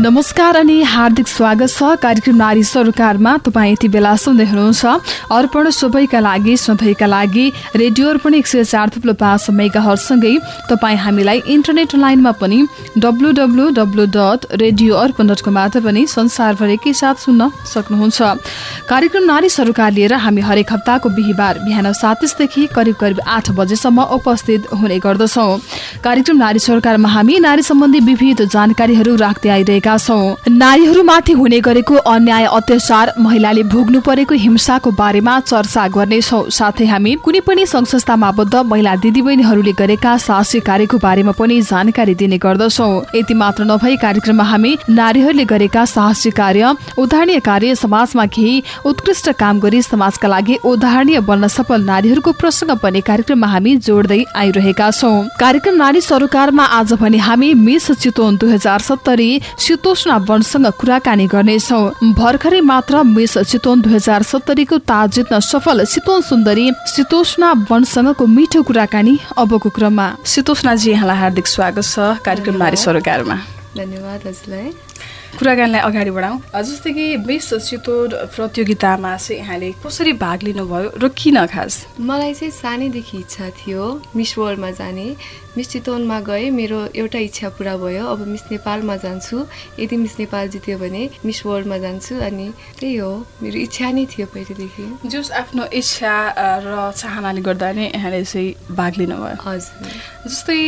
नमस्कार अनि हार्दिक स्वागत छ कार्यक्रम नारी सरोकारमा। तपाईँ यति बेला सुन्दै हुनुहुन्छ अर्पण सबैका लागि सधैँका लागि रेडियो अर्पण एक सय चार थुप्रो पाँच मेगा हरसँगै तपाईँ हामीलाई इन्टरनेट लाइनमा पनि W W dot radio Arpan dot कमबाट पनि संसारभर साथ सुन्न सक्नुहुन्छ। कार्यक्रम नारी सरोकार लिएर हामी हरेक हप्ताको बिहिबार बिहान सातिसदेखि करिब करिब आठ बजेसम्म उपस्थित हुने गर्दछौँ। कार्यक्रम नारी सरोकारमा हामी नारी सम्बन्धी विविध जानकारीहरू राख्दै आइरहेका गरेका छौँ। नारीहरूमाथि हुने गरेको अन्याय अत्याचार महिलाले भोग्नु परेको हिंसाको बारेमा चर्चा गर्नेछौ साथै हामी कुनै पनि संघ संस्थामा आबद्ध महिला दिदीबहिनीहरूले गरेका साहसी कार्यको बारेमा पनि जानकारी दिने गर्दछौ। यति मात्र नभई कार्यक्रममा हामी नारीहरूले गरेका साहसी कार्य उदाहरणीय कार्य समाजमा केही उत्कृष्ट काम गरी समाजका लागि उदाहरणीय बन्न सफल नारीहरूको प्रसङ्ग पनि कार्यक्रममा हामी जोड्दै आइरहेका छौँ। कार्यक्रम नारी सरोकारमा आज भने हामी मिस चितवन दुई हजार सत्तरी शीतोष्ण वनसँग कुराकानी गर्नेछौ। भर्खरै मात्र मिस चितवन दुई हजार सत्तरीको ताज जित्न सफल शीतोन सुन्दरी शीतोष्ण वनसँगको मिठो कुराकानी अबको क्रममा। शीतोष्णजी यहाँलाई हार्दिक स्वागत छ कार्यक्रम नारी सरोकारमा धन्यवाद हजुरलाई। कुराकानीलाई अगाडि बढाउँ। जस्तै कि मिस चितोड प्रतियोगितामा चाहिँ यहाँले कसरी भाग लिनुभयो र किन खास? मलाई चाहिँ सानैदेखि इच्छा थियो मिस वर्ल्डमा जाने। मिस चितवनमा गएँ। मेरो एउटा इच्छा पुरा भयो। अब मिस नेपालमा जान्छु। यदि मिस नेपाल जित्यो भने मिस वर्ल्डमा जान्छु अनि त्यही हो। मेरो इच्छा नै थियो पहिलेदेखि। जस आफ्नो इच्छा र चाहनाले गर्दा नै यहाँले चाहिँ भाग लिनुभयो। हजुर। जस्तै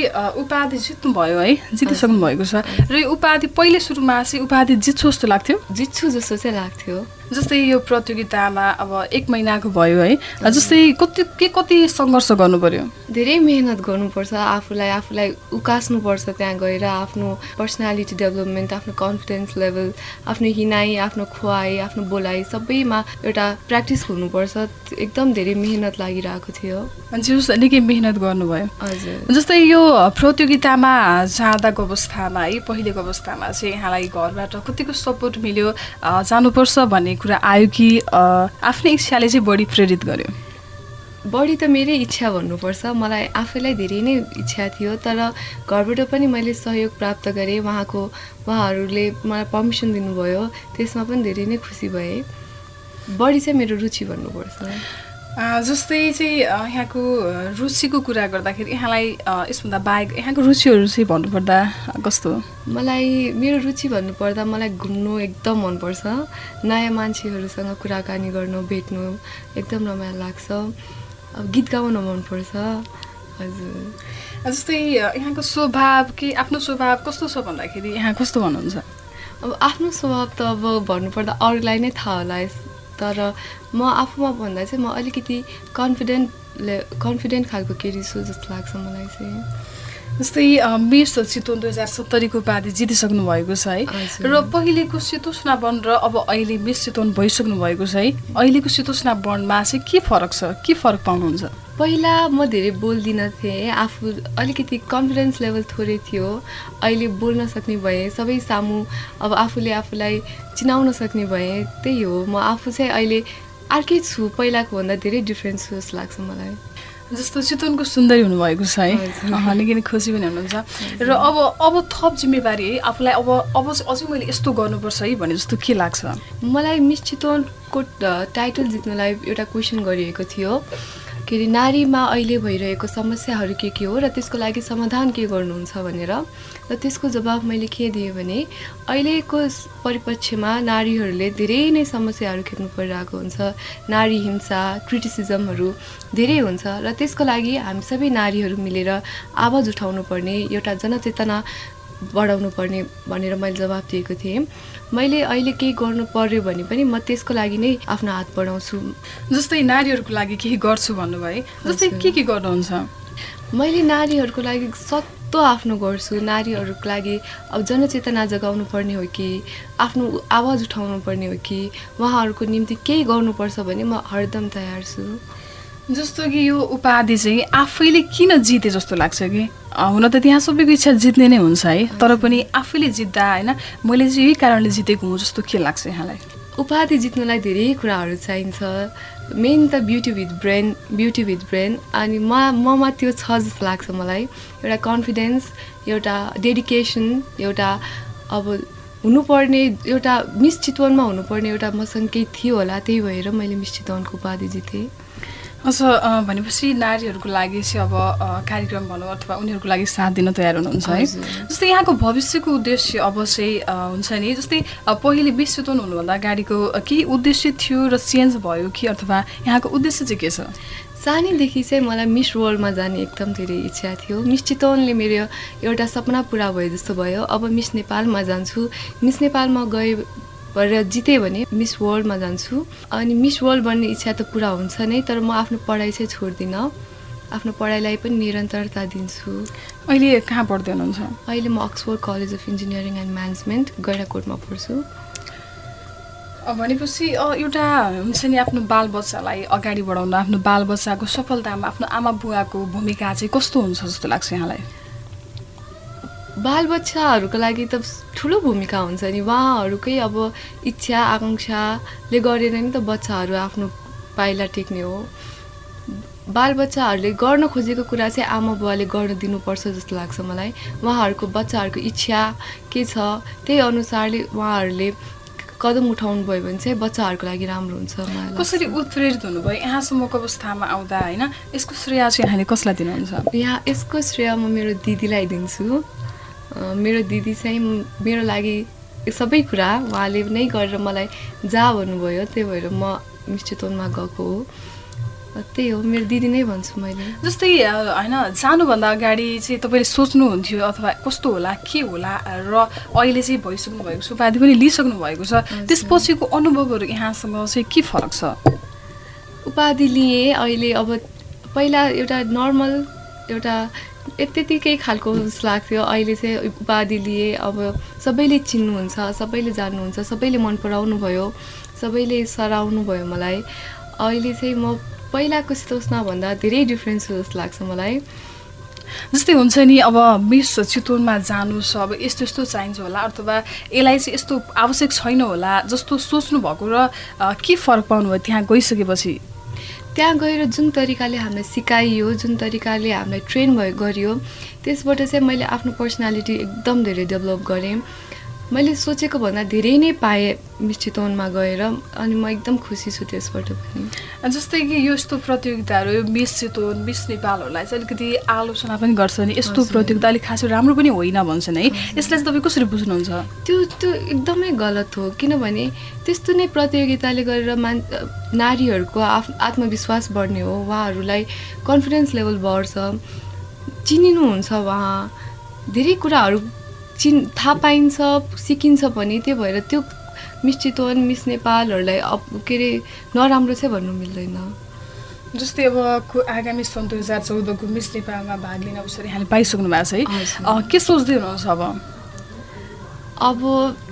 उपाधि जित्नुभयो है जितिसक्नु भएको छ। र यो उपाधि पहिले सुरुमा चाहिँ उपाधि जित्छु जस्तो लाग्थ्यो? जित्छु जस्तो चाहिँ लाग्थ्यो। जस्तै यो प्रतियोगितामा अब एक महिनाको भयो है जस्तै कति के कति सङ्घर्ष गर्नु पर्यो धेरै मेहनत गर्नुपर्छ आफूलाई आफूलाई उकास्नुपर्छ त्यहाँ गएर आफ्नो पर्सनालिटी डेभलपमेन्ट आफ्नो कन्फिडेन्स लेभल आफ्नो हिनाइ आफ्नो खुवाइ आफ्नो बोलाइ सबैमा एउटा प्र्याक्टिस हुनुपर्छ। एकदम धेरै मेहनत लागिरहेको थियो। जुस निकै मेहनत गर्नुभयो। हजुर। जस्तै यो प्रतियोगितामा जाँदाको अवस्थामा है पहिलेको अवस्थामा चाहिँ यहाँलाई घरबाट कतिको सपोर्ट मिल्यो जानुपर्छ भन्ने कुरा आयो कि आफ्नै इच्छाले चाहिँ बढी प्रेरित गर्यो? बढी त मेरै इच्छा भन्नुपर्छ। मलाई आफैलाई धेरै नै इच्छा थियो तर घरबाट पनि मैले सहयोग प्राप्त गरेँ। उहाँको उहाँहरूले मलाई पर्मिसन दिनुभयो। त्यसमा पनि धेरै नै खुसी भएँ। बढी चाहिँ मेरो रुचि भन्नुपर्छ। जस्तै चाहिँ यहाँको रुचिको कुरा गर्दाखेरि यहाँलाई यसभन्दा बाहेक यहाँको रुचिहरू चाहिँ भन्नुपर्दा कस्तो? मलाई मेरो रुचि भन्नुपर्दा मलाई घुम्नु एकदम मनपर्छ। नयाँ मान्छेहरूसँग कुराकानी गर्नु भेट्नु एकदम रमाइलो लाग्छ। अब गीत गाउन मनपर्छ। हजुर। जस्तै यहाँको स्वभाव कि आफ्नो स्वभाव कस्तो छ भन्दाखेरि यहाँ कस्तो भन्नुहुन्छ? अब आफ्नो स्वभाव त अब भन्नुपर्दा अरूलाई नै थाहा होला। तर म आफूमा भन्दा चाहिँ म अलिकति कन्फिडेन्टले कन्फिडेन्ट खालको केटी छु जस्तो लाग्छ मलाई चाहिँ। जस्तै मिस चितवन दुई हजार सत्तरीको उपाधि जितिसक्नु भएको छ है। र पहिलेको शीतोष्णा वन र अब अहिले मिस चितवन भइसक्नु भएको छ है। अहिलेको शीतोष्णा वनमा चाहिँ के फरक छ? के फरक पाउनुहुन्छ? पहिला म धेरै बोल्दिनँ थिएँ आफू अलिकति कन्फिडेन्स लेभल थोरै थियो। अहिले बोल्न सक्ने भएँ। सबै सामु अब आफूले आफूलाई चिनाउन सक्ने भएँ। त्यही हो म आफू चाहिँ अहिले अर्कै छु। पहिलाको भन्दा धेरै डिफ्रेन्स छु जस्तो लाग्छ मलाई। जस्तो चितवनको सुन्दरी हुनुभएको छ है। निकै नै खुसी पनि हुनुहुन्छ। र अब अब थप जिम्मेवारी है। आफूलाई अब अब अझै मैले यस्तो गर्नुपर्छ है भने जस्तो के लाग्छ? मलाई मिस चितवनको टाइटल जित्नलाई एउटा क्वेसन गरिएको थियो। के अरे नारीमा अहिले भइरहेको समस्याहरू के के हो र त्यसको लागि समाधान के गर्नुहुन्छ भनेर र त्यसको जवाब मैले के दिएँ भने अहिलेको परिपक्षमा नारीहरूले धेरै नै समस्याहरू खेप्नु परिरहेको हुन्छ। नारी हिंसा क्रिटिसिजमहरू धेरै हुन्छ र त्यसको लागि हामी सबै नारीहरू मिलेर आवाज उठाउनु पर्ने एउटा जनचेतना बढाउनु पर्ने भनेर मैले जवाब दिएको थिएँ। मैले अहिले केही गर्नु पर्यो भने पनि म त्यसको लागि नै आफ्नो हात बढाउँछु। जस्तै नारीहरूको लागि केही गर्छु भन्नुभयो। जस्तै के के गर्नुहुन्छ? मैले नारीहरूको लागि सत्तो आफ्नो गर्छु। नारीहरूको लागि अब जनचेतना जगाउनु पर्ने हो कि आफ्नो आवाज उठाउनु पर्ने हो कि उहाँहरूको निम्ति केही गर्नुपर्छ भने म हरदम तयार छु। जस्तो कि यो उपाधि चाहिँ आफैले किन जिते जस्तो लाग्छ कि? हुन त त्यहाँ सबैको इच्छा जित्ने नै हुन्छ है तर पनि आफैले जित्दा होइन मैले चाहिँ यही कारणले जितेको हुँ जस्तो के लाग्छ यहाँलाई? उपाधि जित्नलाई धेरै कुराहरू चाहिन्छ। मेन त beauty with brain beauty with brain अनि म ममा त्यो छ जस्तो लाग्छ मलाई। एउटा कन्फिडेन्स एउटा डेडिकेसन एउटा अब हुनुपर्ने एउटा मिस चितवनमा हुनुपर्ने एउटा मसँग केही थियो होला त्यही भएर मैले मिस चितवनको उपाधि जितेँ। अच्छा भनेपछि नारीहरूको लागि चाहिँ अब कार्यक्रम भनौँ अथवा उनीहरूको लागि साथ दिन तयार हुनुहुन्छ है। जस्तै यहाँको भविष्यको उद्देश्य अब चाहिँ हुन्छ नि। जस्तै पहिले विश्वतोन हुनुभन्दा अगाडिको केही उद्देश्य थियो र चेन्ज भयो कि अथवा यहाँको उद्देश्य चाहिँ के छ? सानैदेखि चाहिँ मलाई मिस वर्ल्डमा जाने एकदम धेरै इच्छा थियो। मिस चितवनले मेरो एउटा सपना पुरा भयो जस्तो भयो। अब मिस नेपालमा जान्छु। मिस नेपालमा गए भएर जितेँ भने मिस वर्ल्डमा जान्छु। अनि मिस वर्ल्ड बन्ने इच्छा त पुरा हुन्छ नै तर म आफ्नो पढाइ चाहिँ छोड्दिनँ। आफ्नो पढाइलाई पनि निरन्तरता दिन्छु। अहिले कहाँ पढ्दै हुनुहुन्छ? अहिले म Oxford college of engineering and management गैराकोटमा पढ्छु। भनेपछि एउटा हुन्छ नि आफ्नो बालबच्चालाई अगाडि बढाउन आफ्नो बालबच्चाको सफलतामा आफ्नो आमा बुवाको भूमिका चाहिँ कस्तो हुन्छ जस्तो लाग्छ यहाँलाई? बालबच्चाहरूको लागि त ठुलो भूमिका हुन्छ नि। उहाँहरूकै अब इच्छा आकाङ्क्षाले गरेर नि त बच्चाहरू आफ्नो पाइला टेक्ने हो। बालबच्चाहरूले गर्न खोजेको कुरा चाहिँ आमा बुवाले गर्न दिनुपर्छ जस्तो लाग्छ मलाई। उहाँहरूको बच्चाहरूको इच्छा के छ त्यही अनुसारले उहाँहरूले कदम उठाउनु भयो भने चाहिँ बच्चाहरूको लागि राम्रो हुन्छ कसरी उत्प्रेरित हुनुभयो? यहाँसम्मको अवस्थामा आउँदा होइन? यसको श्रेय चाहिँ यहाँले कसलाई दिनुहुन्छ? यहाँ यसको श्रेय म मेरो दिदीलाई दिन्छु। मेरो दिदी चाहिँ मेरो लागि सबै कुरा उहाँले नै गरेर मलाई जा भन्नुभयो त्यही भएर म मिस्टेटोनमा गएको हो। त्यही हो मेरो दिदी नै भन्छु मैले। जस्तै होइन जानुभन्दा अगाडि चाहिँ तपाईँले सोच्नुहुन्थ्यो अथवा कस्तो होला के होला र अहिले चाहिँ भइसक्नु भएको छ उपाधि पनि लिइसक्नु भएको छ त्यसपछिको अनुभवहरू यहाँसँग चाहिँ के फरक छ? उपाधि लिएँ अहिले अब पहिला एउटा नर्मल एउटा त्यतिकै खालको जस्तो लाग्थ्यो। अहिले चाहिँ उपाधि लिएँ अब सबैले चिन्नुहुन्छ सबैले जान्नुहुन्छ सबैले मन पराउनु भयो सबैले सराउनु भयो मलाई। अहिले चाहिँ म पहिलाको भन्दा धेरै डिफ्रेन्स जस्तो लाग्छ मलाई। जस्तै हुन्छ नि अब मिस चितवनमा जानु अब यस्तो यस्तो चाहिन्छ होला अथवा यसलाई चाहिँ यस्तो आवश्यक छैन होला जस्तो सोच्नु भएको र के फरक पाउनुभयो त्यहाँ गइसकेपछि? त्यहाँ गएर जुन तरिकाले हामीलाई सिकाइयो जुन तरिकाले हामीलाई ट्रेन भयो गरियो त्यसबाट चाहिँ मैले आफ्नो पर्सनालिटी एकदम धेरै डेभलप गरेँ। मैले सोचेको भन्दा धेरै नै पाएँ मिस गएर अनि म एकदम खुसी छु त्यसबाट पनि। जस्तै कि यो यस्तो प्रतियोगिताहरू मिस चितवन मिस नेपालहरूलाई चाहिँ अलिकति आलोचना पनि गर्छ नि। यस्तो प्रतियोगिता अलिक खासै राम्रो पनि होइन भन्छन् है। यसलाई चाहिँ तपाईँ कसरी बुझ्नुहुन्छ? त्यो त्यो एकदमै गलत हो किनभने त्यस्तो नै प्रतियोगिताले गरेर मान नारीहरूको आफ आत्मविश्वास बढ्ने हो उहाँहरूलाई कन्फिडेन्स लेभल बढ्छ चिनिनुहुन्छ उहाँ। धेरै कुराहरू चिन् थाहा पाइन्छ सिकिन्छ भने त्यो भएर त्यो मिस चितवन मिस नेपालहरूलाई अब के अरे नराम्रो चाहिँ भन्नु मिल्दैन। जस्तै अब आगामी सन् दुई हजार चौधको मिस नेपालमा भाग लिने अवसर यहाँले पाइसक्नु भएको छ है। के सोच्दै हुनुहुन्छ अब? अब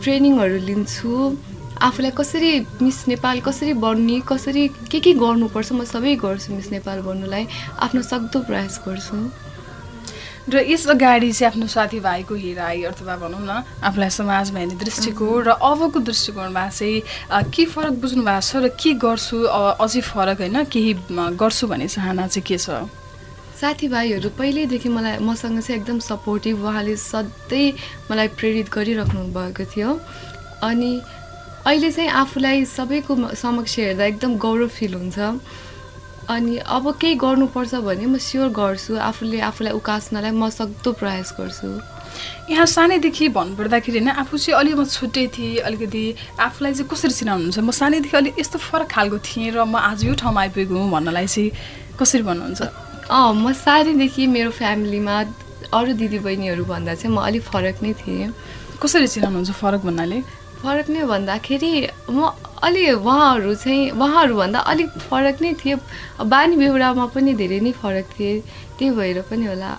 ट्रेनिङहरू लिन्छु। आफूलाई कसरी मिस नेपाल कसरी बन्ने कसरी के के गर्नुपर्छ म सबै गर्छु मिस नेपाल बन्नुलाई आफ्नो सक्दो प्रयास गर्छु। र यस अगाडि चाहिँ आफ्नो साथीभाइको हेराइ अथवा भनौँ न आफूलाई समाजमा हेर्ने दृष्टिकोण र अबको दृष्टिकोणमा चाहिँ के फरक बुझ्नु भएको छ र के गर्छु अझै फरक होइन केही गर्छु भन्ने चाहना चाहिँ के छ? साथीभाइहरू पहिल्यैदेखि मलाई मसँग चाहिँ एकदम सपोर्टिभ उहाँले सधैँ मलाई प्रेरित गरिराख्नु भएको थियो। अनि अहिले चाहिँ आफूलाई सबैको समक्ष हेर्दा एकदम गौरव फिल हुन्छ। अनि अब केही गर्नुपर्छ भने म स्योर गर्छु आफूले आफूलाई उकास्नलाई म सक्दो प्रयास गर्छु। यहाँ सानैदेखि भन्नुपर्दाखेरि होइन आफू चाहिँ अलिक म छुट्टै थिएँ अलिकति आफूलाई चाहिँ कसरी चिनाउनुहुन्छ? म सानैदेखि अलिक यस्तो फरक खालको थिएँ र म आज यो ठाउँमा आइपुगेको हुँ भन्नलाई चाहिँ कसरी भन्नुहुन्छ? अँ म सानैदेखि मेरो फ्यामिलीमा अरू दिदीबहिनीहरू भन्दा चाहिँ म अलिक फरक नै थिएँ। कसरी चिनाउनुहुन्छ फरक भन्नाले? फरक नै भन्दाखेरि म अलि उहाँहरू चाहिँ उहाँहरूभन्दा अलिक फरक नै थिए बानी बेहोरामा पनि धेरै नै फरक थिए त्यही भएर पनि होला।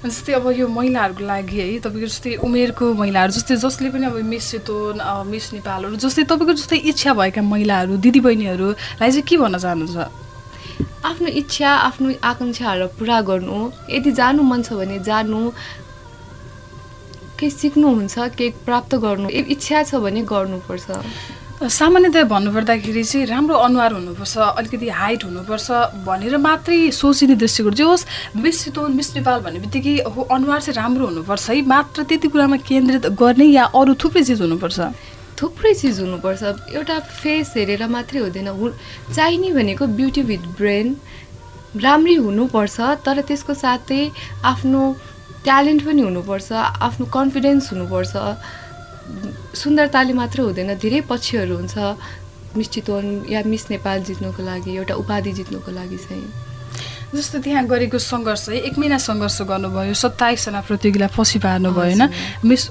जस्तै अब यो महिलाहरूको लागि है तपाईँको जस्तै उमेरको महिलाहरू जस्तै जसले पनि अब मिस सेतोन मिस नेपालहरू जस्तै तपाईँको जस्तै इच्छा भएका महिलाहरू दिदीबहिनीहरूलाई चाहिँ के भन्न चाहनुहुन्छ? आफ्नो इच्छा आफ्नो आकाङ्क्षाहरू पुरा गर्नु यदि जानु मन छ भने जानु केही सिक्नुहुन्छ केही प्राप्त गर्नु इच्छा छ भने गर्नुपर्छ। सामान्यतया भन्नुपर्दाखेरि चाहिँ राम्रो अनुहार हुनुपर्छ अलिकति हाइट हुनुपर्छ भनेर मात्रै सोचिने दृष्टिकोण जे होस् मिस चितवन मिस नेपाल भन्ने बित्तिकै हो अनुहार चाहिँ राम्रो हुनुपर्छ है। मात्र त्यति कुरामा केन्द्रित गर्ने या अरू थुप्रै चिज हुनुपर्छ? थुप्रै चिज हुनुपर्छ। एउटा फेस हेरेर मात्रै हुँदैन। चाहिने भनेको ब्युटी विथ ब्रेन राम्रै हुनुपर्छ तर त्यसको साथै आफ्नो ट्यालेन्ट पनि हुनुपर्छ आफ्नो कन्फिडेन्स हुनुपर्छ। सुन्दरताले मात्र हुँदैन धेरै पक्षहरू हुन्छ। मिस चितवन या मिस नेपाल जित्नुको लागि एउटा उपाधि जित्नुको लागि चाहिँ। जस्तो त्यहाँ गरेको सङ्घर्ष है एक महिना सङ्घर्ष गर्नुभयो सत्ताइसजना प्रतियोगीलाई पछि पार्नु भयो होइन मिस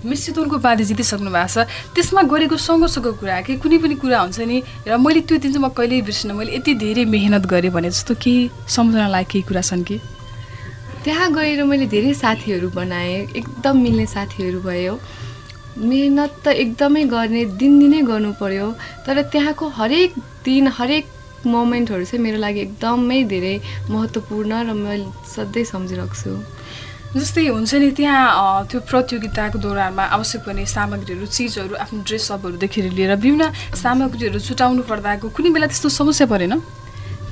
मिस चितवनको उपाधि जितिसक्नु भएको छ। त्यसमा गरेको सङ्घर्षको कुरा कि? कुनै पनि कुरा हुन्छ नि? र मैले त्यो दिन चाहिँ म कहिल्यै बिर्सिनँ। मैले यति धेरै मेहनत गरेँ भने जस्तो केही सम्झनालाई केही कुरा छन् कि? त्यहाँ गएर मैले धेरै साथीहरू बनाएँ। एकदम मिल्ने साथीहरू भयो। मेहनत त एकदमै गर्ने दिनदिनै गर्नु पर्यो। तर त्यहाँको हरेक दिन हरेक मोमेन्टहरू चाहिँ मेरो लागि एकदमै धेरै महत्त्वपूर्ण र मैले सधैँ सम्झिराख्छु जस्तै हुन्छ नि त्यहाँ त्यो प्रतियोगिताको दौरानमा आवश्यक पर्ने सामग्रीहरू चिजहरू आफ्नो ड्रेसअपहरूदेखि लिएर विभिन्न सामग्रीहरू छुटाउनु पर्दाको कुनै बेला त्यस्तो समस्या परेन?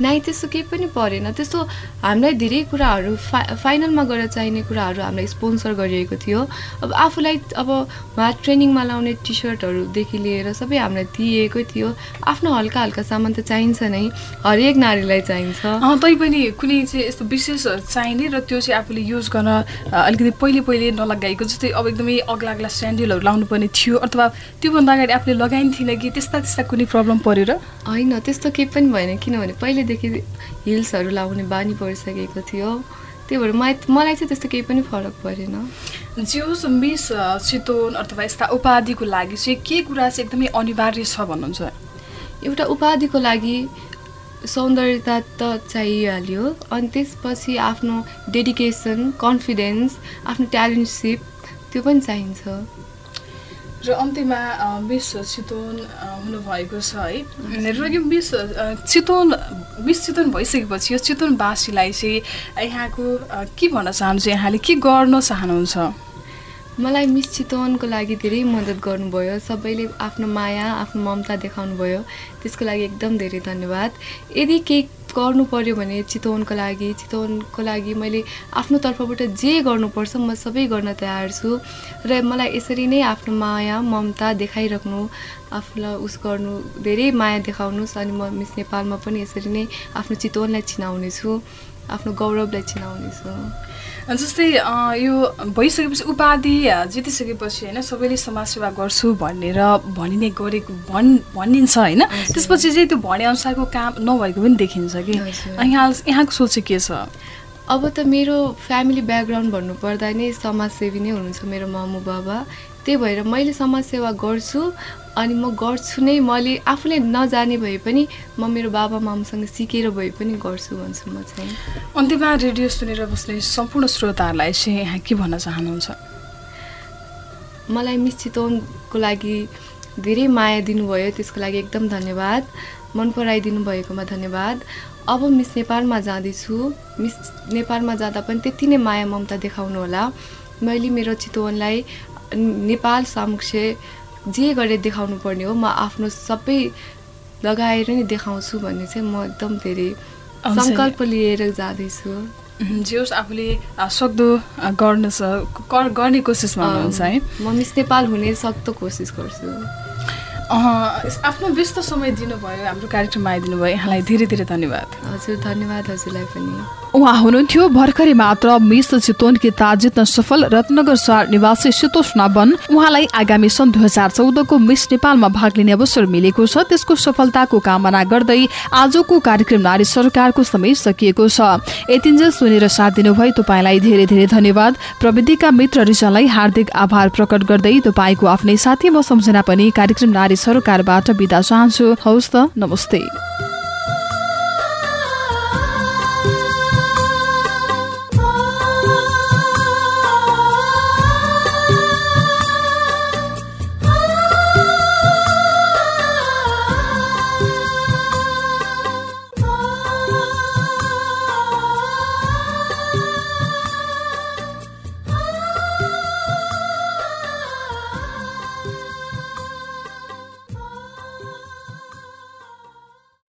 नाइ त्यस्तो केही पनि परेन। त्यस्तो हामीलाई धेरै कुराहरू फा फाइनलमा गएर चाहिने कुराहरू हामीलाई स्पोन्सर गरिएको थियो। अब आफूलाई अब उहाँ ट्रेनिङमा लाउने टी सर्टहरूदेखि लिएर सबै हामीलाई दिएकै थियो। आफ्नो हल्का हल्का सामान त चाहिन्छ नै हरेक नारीलाई चाहिन्छ। तैपनि कुनै चाहिँ यस्तो विशेष चाहिने र त्यो चाहिँ आफूले युज गर्न अलिकति पहिले पहिले नलगाएको जस्तै अब एकदमै अग्ला अग्ला स्यान्डलहरू लाउनुपर्ने थियो अथवा त्योभन्दा अगाडि आफूले लगाइन्थेन कि त्यस्ता त्यस्ता कुनै प्रब्लम परेर होइन त्यस्तो केही पनि भएन। किनभने पहिले पहिलेदेखि हिल्सहरू लाउने बानी परिसकेको थियो। त्यही भएर मलाई मलाई चाहिँ त्यस्तो केही पनि फरक परेन। जियोस् मिस चितवन अथवा यस्ता उपाधिको लागि चाहिँ के कुरा चाहिँ एकदमै अनिवार्य छ भन्नुहुन्छ? एउटा उपाधिको लागि सौन्दर्यता त चाहिहाल्यो अनि त्यसपछि आफ्नो डेडिकेसन कन्फिडेन्स आफ्नो ट्यालेन्टसिप त्यो पनि चाहिन्छ। र अन्त्यमा मिस चितवन हुनुभएको छ है। र यो मिस चितवन मिस चितवन भइसकेपछि यो चितवनवासीलाई चाहिँ यहाँको के भन्न चाहनुहुन्छ यहाँले के गर्न चाहनुहुन्छ? मलाई मिस चितवनको लागि धेरै मद्दत गर्नुभयो। सबैले आफ्नो माया आफ्नो ममता देखाउनु भयो त्यसको लागि एकदम धेरै धन्यवाद। यदि केही गर्नु पऱ्यो भने चितवनको लागि चितवनको लागि मैले आफ्नो तर्फबाट जे गर्नुपर्छ म सबै गर्न तयार छु र मलाई यसरी नै आफ्नो माया ममता देखाइराख्नु आफूलाई उस गर्नु धेरै माया देखाउनुहोस् अनि म मिस नेपालमा पनि यसरी नै आफ्नो चितवनलाई चिनाउनेछु आफ्नो गौरवलाई चिनाउनेछु। जस्तै यो भइसकेपछि उपाधि जितिसकेपछि होइन सबैले समाजसेवा गर्छु भनेर भनिने गरेको भन् भनिन्छ होइन। त्यसपछि चाहिँ त्यो भनेअनुसारको काम नभएको पनि देखिन्छ कि। यहाँ यहाँको सोच के छ? अब त मेरो फ्यामिली ब्याकग्राउन्ड भन्नुपर्दा नै समाजसेवी नै हुनुहुन्छ मेरो मामु बाबा। त्यही भएर मैले समाजसेवा गर्छु अनि म गर्छु नै मैले आफूले नजाने भए पनि म मेरो बाबा मामसँग सिकेर भए पनि गर्छु भन्छु म चाहिँ। अन्त्यमा रेडियो सुनेर बस्ने सम्पूर्ण श्रोताहरूलाई चाहिँ यहाँ के भन्न चाहनुहुन्छ? मलाई मिस चितवनको लागि धेरै माया दिनुभयो त्यसको लागि एकदम धन्यवाद। मन पराइदिनु भएकोमा धन्यवाद। अब मिस नेपालमा जाँदैछु। मिस नेपालमा जाँदा पनि त्यति नै माया ममता देखाउनु होला। मैले मेरो चितवनलाई नेपाल समक्ष जे गरेर देखाउनु पर्ने हो म आफ्नो सबै लगाएर नै देखाउँछु भन्ने चाहिँ म एकदम धेरै सङ्कल्प लिएर जाँदैछु। जे होस् आफूले सक्दो गर्न गर्ने कोसिसमा हुनुहुन्छ है। म मिस नेपाल हुने सक्दो कोसिस गर्छु। आफ्नो व्यस्त समय दिनुभयो हाम्रो कार्यक्रममा आइदिनु भयो यहाँलाई धेरै धेरै धन्यवाद। हजुर धन्यवाद हजुरलाई पनि। उहाँ हुनुहुन्थ्यो भर्खरै मात्र मिस चितवन किता जित्न सफल रत्नगर सहर निवासी शीतोष नाबन। उहाँलाई आगामी सन् दुई हजार चौधको मिस नेपालमा भाग लिने अवसर मिलेको छ। त्यसको सफलताको कामना गर्दै आजको कार्यक्रम नारी सरकारको समय सकिएको छ। यतिन्जेल सुनेर साथ दिनुभयो। तपाईँलाई धेरै धेरै धन्यवाद। प्रविधिका मित्र रिजालाई हार्दिक आभार प्रकट गर्दै तपाईँको आफ्नै साथी म सम्झना पनि कार्यक्रम नारी सरकारबाट बिदा चाहन्छु। हौस् त नमस्ते।